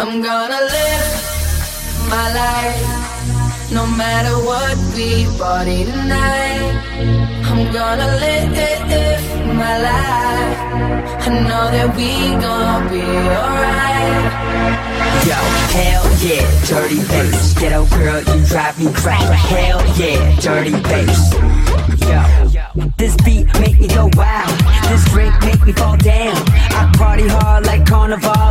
I'm gonna live my life no matter what we party tonight. I'm gonna live my life. I know that we gonna be alright. Yo, hell yeah, dirty bass. Ghetto girl, you drive me crazy. Hell yeah, dirty bass. Yo, this beat make me go wild. This drink make me fall down. I party hard like carnival.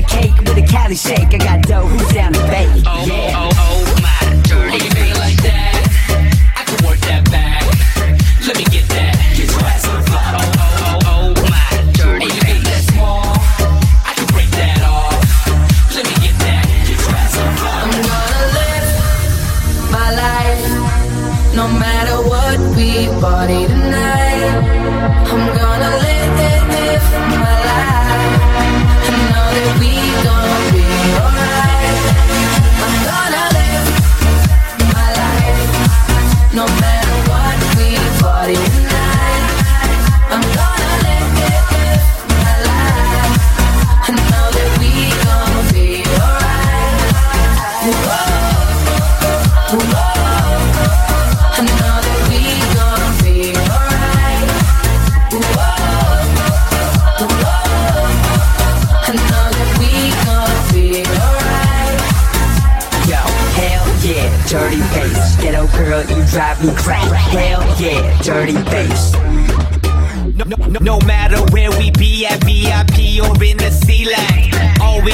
Yo, that's hella cake with a Cali shake. I got dough. Who's down to bake? Oh, Yeah. oh, oh, my dirty When you like that, I can work that back. Let me get that. Get your ass on the floor. Oh, oh, oh, my dirty When you feel small, I can break that off. Let me get that. Get your ass on the. I'm gonna live my life no matter what we party tonight. I'm gonna live my life. Girl, you drive me crazy. Hell yeah, dirty bass. No, no, no matter where we be at VIP or in the C-Lane All we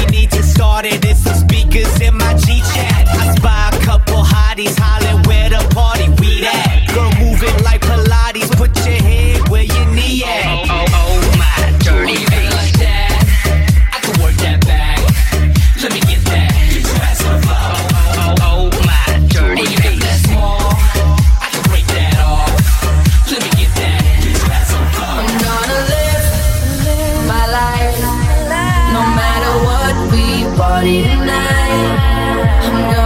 tonight. I'm gonna